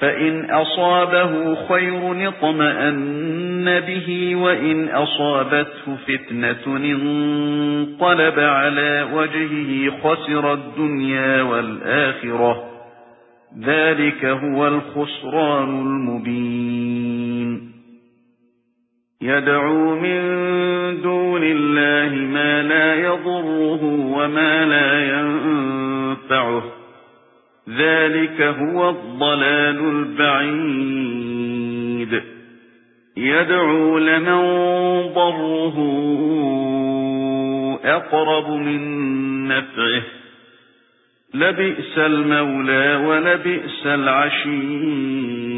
فَإِنْ أَصَابَهُ خَيْرٌ اطْمَأَنَّ بِهِ وَإِنْ أَصَابَتْهُ فِتْنَةٌ انقلب على وجهه خسر الدنيا والآخرة. ذلك هو الخسران المبين. يدعو من دون الله ما لا يضره وما لا ينفعه. ذلك هو الضلال البعيد. يدعو لمن ضره أقرب من نفعه. لبئس المولى ولبئس العشير.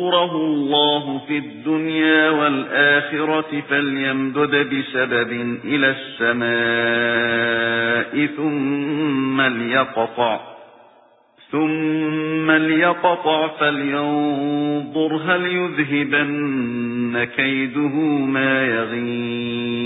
يَنصُرَهُ اللَّهُ فِي الدُّنْيَا وَالْآخِرَةِ فَلْيَمْدُدْ بِسَبَبٍ إِلَى السَّمَاءِ ثُمَّ لْيَقْطَعْ ثُمَّ لْيَقْطَعْ فَلْيَنظُرْ هَلْ يُذْهِبَنَّ كَيْدُهُ مَا يَغِيظُ